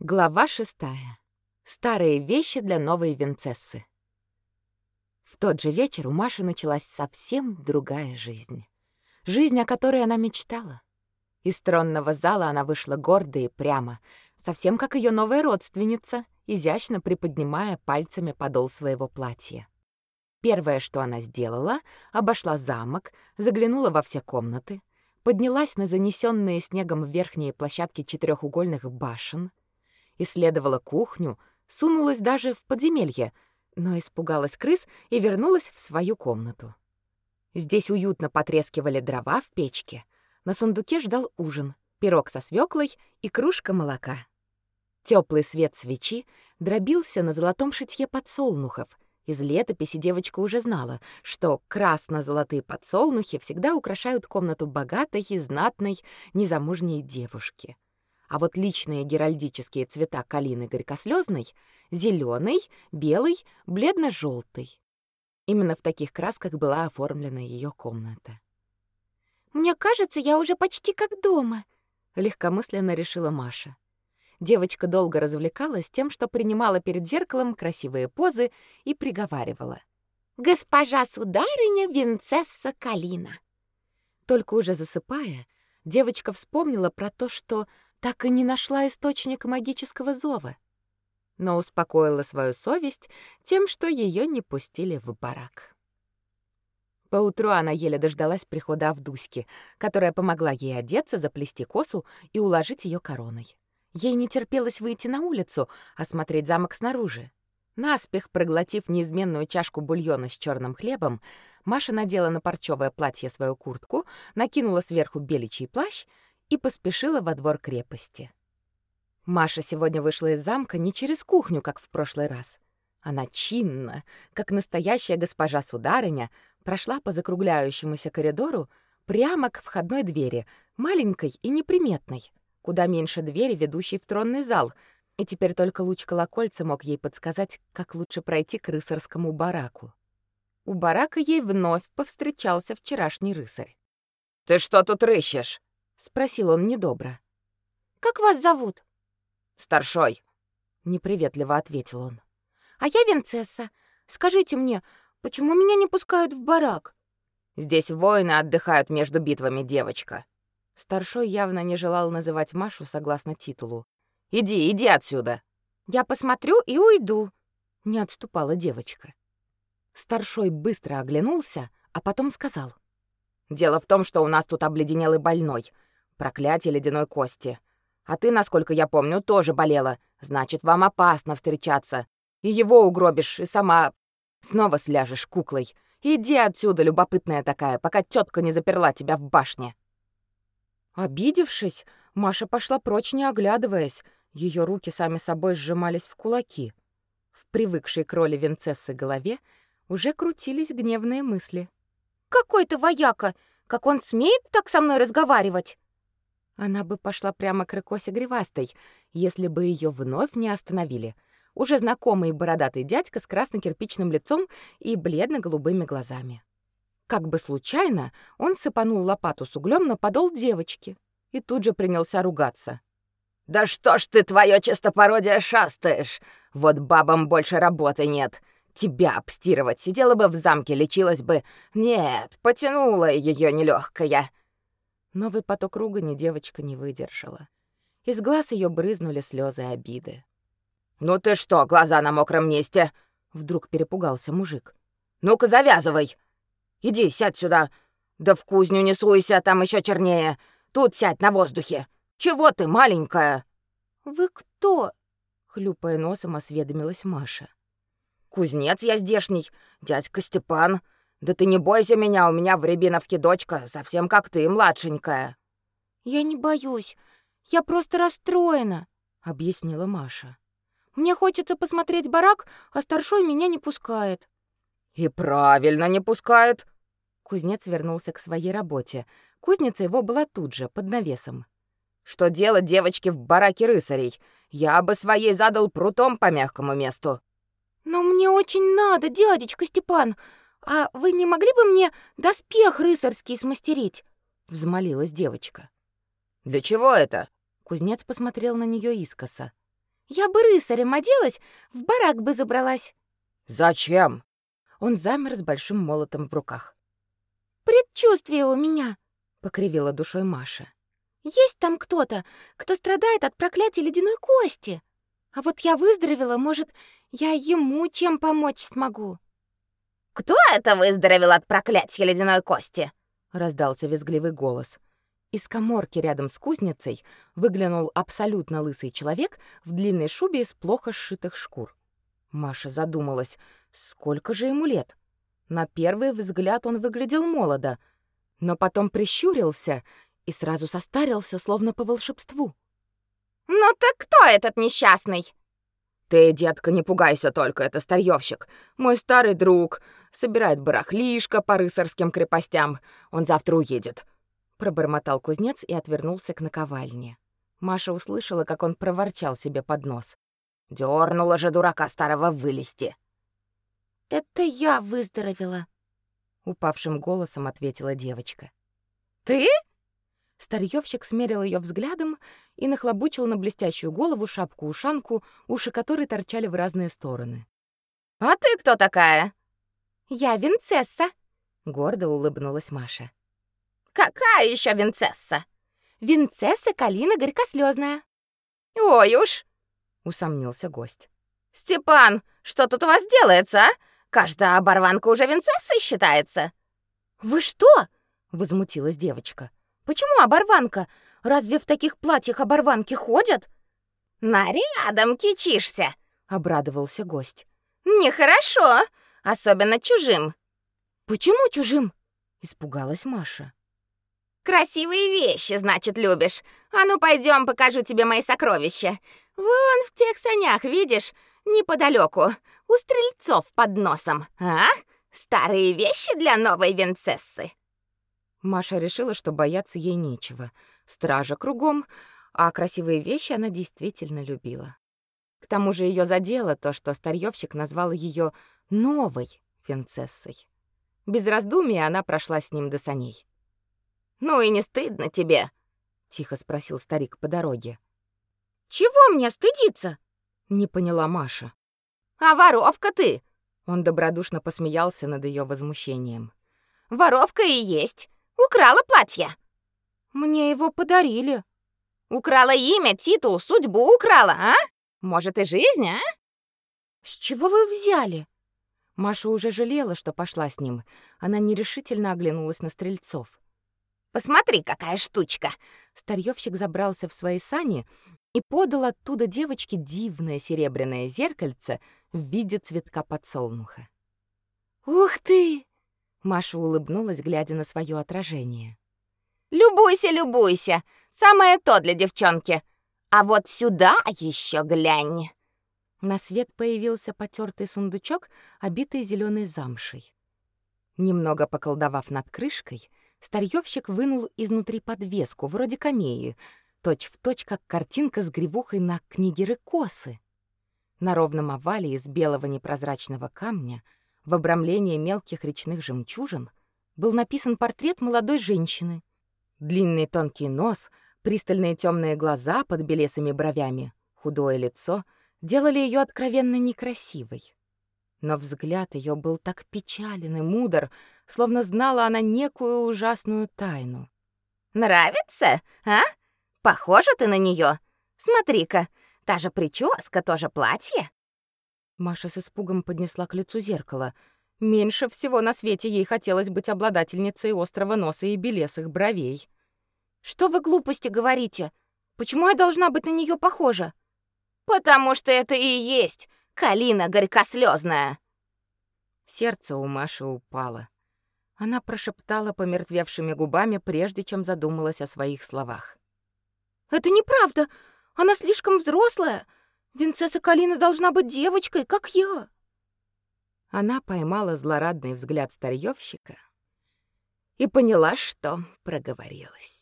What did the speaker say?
Глава шестая. Старые вещи для новой Винцессы. В тот же вечер у Маши началась совсем другая жизнь. Жизнь, о которой она мечтала. Из тронного зала она вышла гордо и прямо, совсем как ее новая родственница, изящно приподнимая пальцами подол своего платья. Первое, что она сделала, обошла замок, заглянула во все комнаты, поднялась на занесенные снегом верхние площадки четырехугольных башен, исследовала кухню, сунулась даже в подземелье, но испугалась крыс и вернулась в свою комнату. Здесь уютно потрескивали дрова в печке. На сундуке ждал ужин: пирог со свеклой и кружка молока. Теплый свет свечи дробился на золотом шитье подсолнухов. Из летописи девочка уже знала, что красно-золотые подсолнухи всегда украшают комнату богатой и знатной незамужней девушки а вот личные геральдические цвета калины горькослезной — зеленый, белый, бледно желтый Именно в таких красках была оформлена ее комната. «Мне кажется, я уже почти как дома», — легкомысленно решила Маша. Девочка долго развлекалась тем, что принимала перед зеркалом красивые позы и приговаривала. «Госпожа сударыня Винцесса Калина». Только уже засыпая, девочка вспомнила про то, что так и не нашла источник магического зова, но успокоила свою совесть тем, что ее не пустили в барак. Поутру она еле дождалась прихода Авдуськи, которая помогла ей одеться, заплести косу и уложить ее короной. Ей не терпелось выйти на улицу, осмотреть замок снаружи. Наспех проглотив неизменную чашку бульона с черным хлебом, Маша надела на парчевое платье свою куртку, накинула сверху беличий плащ — и поспешила во двор крепости. Маша сегодня вышла из замка не через кухню, как в прошлый раз. Она чинно, как настоящая госпожа-сударыня, прошла по закругляющемуся коридору прямо к входной двери, маленькой и неприметной, куда меньше двери, ведущей в тронный зал, и теперь только луч колокольца мог ей подсказать, как лучше пройти к рыцарскому бараку. У барака ей вновь повстречался вчерашний рыцарь. «Ты что тут рыщешь?» Спросил он недобро. Как вас зовут? Старшой, неприветливо ответил он. А я Винцесса. Скажите мне, почему меня не пускают в барак? Здесь воины отдыхают между битвами, девочка. Старшой явно не желал называть Машу согласно титулу. Иди, иди отсюда. Я посмотрю и уйду, не отступала девочка. Старшой быстро оглянулся, а потом сказал: "Дело в том, что у нас тут обледенелый больной. Проклятие ледяной кости. А ты, насколько я помню, тоже болела. Значит, вам опасно встречаться. И его угробишь, и сама снова сляжешь куклой. Иди отсюда, любопытная такая, пока тетка не заперла тебя в башне. Обидевшись, Маша пошла прочь, не оглядываясь. Ее руки сами собой сжимались в кулаки. В привыкшей к роли Винцессы голове уже крутились гневные мысли. «Какой ты вояка! Как он смеет так со мной разговаривать?» Она бы пошла прямо к Рыкосе Гривастой, если бы ее вновь не остановили. Уже знакомый бородатый дядька с красно-кирпичным лицом и бледно-голубыми глазами. Как бы случайно он сыпанул лопату с углем на подол девочки и тут же принялся ругаться. «Да что ж ты, твое чистопородие, шастаешь? Вот бабам больше работы нет. Тебя обстирывать сидела бы в замке, лечилась бы. Нет, потянула ее нелегкая. Новый поток ругани девочка не выдержала. Из глаз ее брызнули слезы обиды. «Ну ты что, глаза на мокром месте?» Вдруг перепугался мужик. «Ну-ка, завязывай! Иди, сядь сюда! Да в кузню не суйся, там еще чернее! Тут сядь на воздухе! Чего ты, маленькая?» «Вы кто?» — хлюпая носом осведомилась Маша. «Кузнец я здешний, дядька Степан. Да ты не бойся меня, у меня в Рябиновке дочка, совсем как ты, младшенькая. Я не боюсь. Я просто расстроена, объяснила Маша. Мне хочется посмотреть барак, а старшой меня не пускает. И правильно не пускает. Кузнец вернулся к своей работе. Кузница его была тут же, под навесом. Что делать девочке в бараке рыцарей? Я бы своей задал прутом по мягкому месту. Но мне очень надо, дядечка Степан. «А вы не могли бы мне доспех рыцарский смастерить?» — взмолилась девочка. «Для чего это?» Кузнец посмотрел на нее искоса. Я бы рысарем оделась, в барак бы забралась. Зачем? Он замер с большим молотом в руках. Предчувствие у меня, покривила душой Маша. Есть там кто-то, кто страдает от проклятия ледяной кости. А вот я выздоровела, может, я ему чем помочь смогу. Кто это выздоровел от проклятия ледяной кости? раздался визгливый голос. Из каморки рядом с кузницей выглянул абсолютно лысый человек в длинной шубе из плохо сшитых шкур. Маша задумалась, сколько же ему лет. На первый взгляд он выглядел молодо, но потом прищурился и сразу состарился, словно по волшебству. «Ну так кто этот несчастный?» «Ты, детка, не пугайся только, это старьёвщик. Мой старый друг. Собирает барахлишко по рыцарским крепостям. Он завтра уедет пробормотал кузнец и отвернулся к наковальне. Маша услышала, как он проворчал себе под нос. Дёрнула же дурака старого вылезти. Это я выздоровела, упавшим голосом ответила девочка. Ты? Старьёвщик смерил её взглядом и нахлобучил на блестящую голову шапку-ушанку, уши которой торчали в разные стороны. «А ты кто такая?» «Я Винцесса», — гордо улыбнулась Маша. Какая еще Винцесса? Винцесса Калина Горькослезная. Ой уж, усомнился гость. Степан, что тут у вас делается, а? Каждая оборванка уже Винцессой считается. Вы что? возмутилась девочка. Почему оборванка? Разве в таких платьях оборванки ходят? Нарядом кичишься, обрадовался гость. Нехорошо, особенно чужим. Почему чужим? испугалась Маша. Красивые вещи, значит, любишь. А ну пойдем, покажу тебе мои сокровища. Вон в тех санях, видишь, неподалеку, у стрельцов под носом. А? Старые вещи для новой винцессы. Маша решила, что бояться ей нечего. Стража кругом, а красивые вещи она действительно любила. К тому же ее задело то, что старьёвщик назвал ее новой винцессой. Без раздумий она прошла с ним до саней. Ну и не стыдно тебе? тихо спросил старик по дороге. Чего мне стыдиться? не поняла Маша. А воровка ты? Он добродушно посмеялся над ее возмущением. Воровка и есть. Украла платье. Мне его подарили. Украла имя, титул, судьбу украла, а? Может и жизнь, а? С чего вы взяли? Маша уже жалела, что пошла с ним. Она нерешительно оглянулась на стрельцов. Посмотри, какая штучка!» Старьёвщик забрался в свои сани и подал оттуда девочке дивное серебряное зеркальце в виде цветка подсолнуха. «Ух ты!» Маша улыбнулась, глядя на свое отражение. «Любуйся, любуйся! Самое то для девчонки! А вот сюда еще глянь!» На свет появился потертый сундучок, обитый зеленой замшей. Немного поколдовав над крышкой, Старьёвщик вынул изнутри подвеску, вроде камеи, точь-в-точь, как картинка с гривухой на книге Рыкосы. На ровном овале из белого непрозрачного камня, в обрамлении мелких речных жемчужин, был написан портрет молодой женщины. Длинный тонкий нос, пристальные темные глаза под белесыми бровями, худое лицо делали ее откровенно некрасивой. Но взгляд ее был так печален и мудр, словно знала она некую ужасную тайну. «Нравится, а? Похожа ты на нее. Смотри-ка, та же прическа, тоже платье». Маша с испугом поднесла к лицу зеркало. Меньше всего на свете ей хотелось быть обладательницей острого носа и белесых бровей. «Что вы глупости говорите? Почему я должна быть на нее похожа?» «Потому что это и есть Калина горькослезная. Сердце у Маши упало. Она прошептала помертвевшими губами, прежде чем задумалась о своих словах. «Это неправда! Она слишком взрослая! Винцесса Калина должна быть девочкой, как я!» Она поймала злорадный взгляд старьёвщика и поняла, что проговорилась.